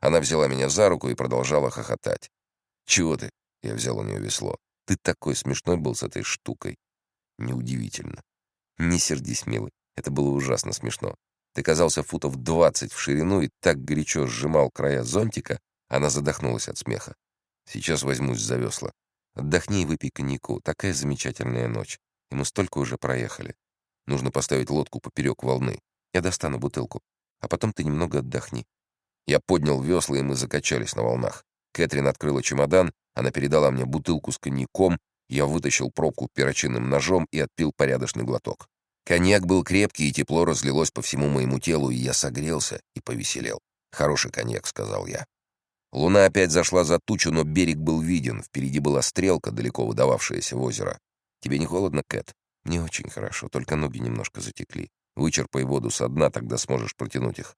Она взяла меня за руку и продолжала хохотать. «Чего ты?» — я взял у нее весло. «Ты такой смешной был с этой штукой». Неудивительно. Не сердись, милый. Это было ужасно смешно. Ты казался футов двадцать в ширину и так горячо сжимал края зонтика, она задохнулась от смеха. Сейчас возьмусь за весла. Отдохни и выпей коньяку. Такая замечательная ночь. И мы столько уже проехали. Нужно поставить лодку поперек волны. Я достану бутылку. А потом ты немного отдохни. Я поднял весла, и мы закачались на волнах. Кэтрин открыла чемодан, она передала мне бутылку с коньяком, я вытащил пробку перочинным ножом и отпил порядочный глоток. Коньяк был крепкий, и тепло разлилось по всему моему телу, и я согрелся и повеселел. «Хороший коньяк», — сказал я. Луна опять зашла за тучу, но берег был виден. Впереди была стрелка, далеко выдававшаяся в озеро. «Тебе не холодно, Кэт?» «Не очень хорошо, только ноги немножко затекли. Вычерпай воду со дна, тогда сможешь протянуть их».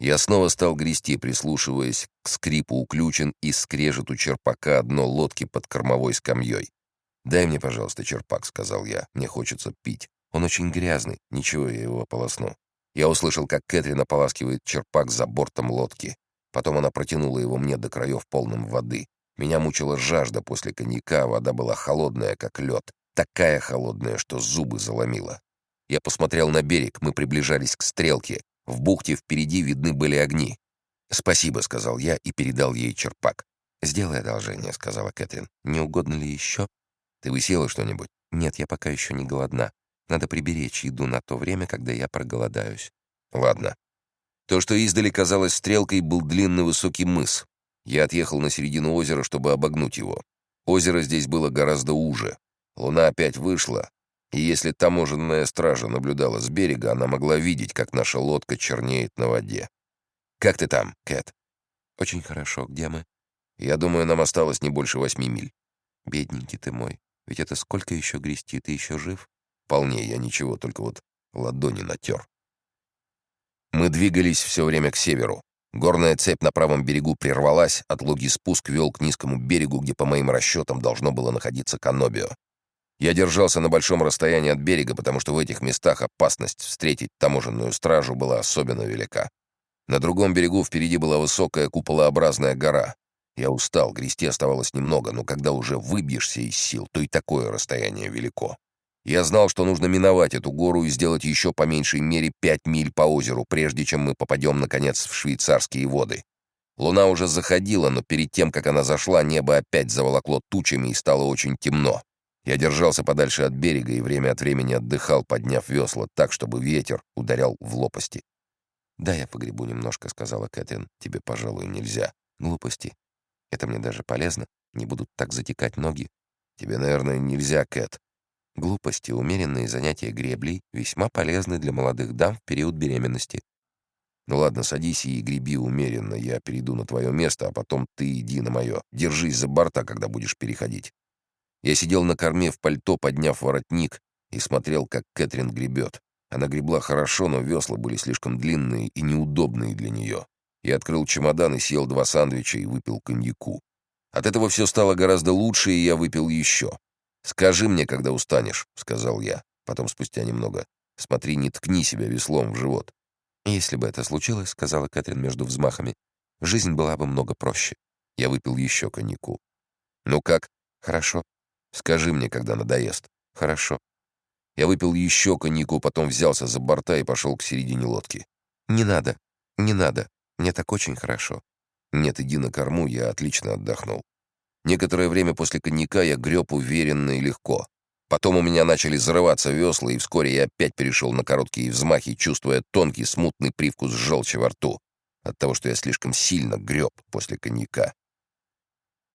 Я снова стал грести, прислушиваясь к скрипу уключен и скрежету черпака дно лодки под кормовой скамьей. «Дай мне, пожалуйста, черпак», — сказал я. «Мне хочется пить. Он очень грязный. Ничего, я его ополосну». Я услышал, как Кэтрин ополаскивает черпак за бортом лодки. Потом она протянула его мне до краев полным воды. Меня мучила жажда после коньяка, вода была холодная, как лед. Такая холодная, что зубы заломила. Я посмотрел на берег, мы приближались к стрелке. В бухте впереди видны были огни. «Спасибо», — сказал я и передал ей черпак. «Сделай одолжение», — сказала Кэтрин. «Не угодно ли еще?» «Ты высела что-нибудь?» «Нет, я пока еще не голодна. Надо приберечь еду на то время, когда я проголодаюсь». «Ладно». То, что издали казалось стрелкой, был длинный высокий мыс. Я отъехал на середину озера, чтобы обогнуть его. Озеро здесь было гораздо уже. Луна опять вышла, и если таможенная стража наблюдала с берега, она могла видеть, как наша лодка чернеет на воде. «Как ты там, Кэт?» «Очень хорошо. Где мы?» «Я думаю, нам осталось не больше восьми миль». «Бедненький ты мой. Ведь это сколько еще грести? Ты еще жив?» «Вполне. Я ничего, только вот ладони натер». Мы двигались все время к северу. Горная цепь на правом берегу прервалась, от луги спуск вел к низкому берегу, где, по моим расчетам, должно было находиться Канобио. Я держался на большом расстоянии от берега, потому что в этих местах опасность встретить таможенную стражу была особенно велика. На другом берегу впереди была высокая куполообразная гора. Я устал, грести оставалось немного, но когда уже выбьешься из сил, то и такое расстояние велико. Я знал, что нужно миновать эту гору и сделать еще по меньшей мере пять миль по озеру, прежде чем мы попадем, наконец, в швейцарские воды. Луна уже заходила, но перед тем, как она зашла, небо опять заволокло тучами и стало очень темно. Я держался подальше от берега и время от времени отдыхал, подняв весла так, чтобы ветер ударял в лопасти. «Да, я погребу немножко», — сказала Кэтрин. «Тебе, пожалуй, нельзя. Глупости. Это мне даже полезно. Не будут так затекать ноги. Тебе, наверное, нельзя, Кэт. Глупости, умеренные занятия греблей весьма полезны для молодых дам в период беременности. Ну ладно, садись и греби умеренно, я перейду на твое место, а потом ты иди на мое. Держись за борта, когда будешь переходить. Я сидел на корме в пальто, подняв воротник, и смотрел, как Кэтрин гребет. Она гребла хорошо, но весла были слишком длинные и неудобные для нее. Я открыл чемодан и съел два сандвича и выпил коньяку. От этого все стало гораздо лучше, и я выпил еще. «Скажи мне, когда устанешь», — сказал я. Потом, спустя немного, «Смотри, не ткни себя веслом в живот». «Если бы это случилось», — сказала Кэтрин между взмахами, «жизнь была бы много проще». Я выпил еще коньяку. «Ну как? Хорошо. Скажи мне, когда надоест». «Хорошо». Я выпил еще коньяку, потом взялся за борта и пошел к середине лодки. «Не надо, не надо. Мне так очень хорошо». «Нет, иди на корму, я отлично отдохнул». Некоторое время после коньяка я греб уверенно и легко. Потом у меня начали зарываться весла, и вскоре я опять перешел на короткие взмахи, чувствуя тонкий смутный привкус желчи во рту от того, что я слишком сильно греб после коньяка.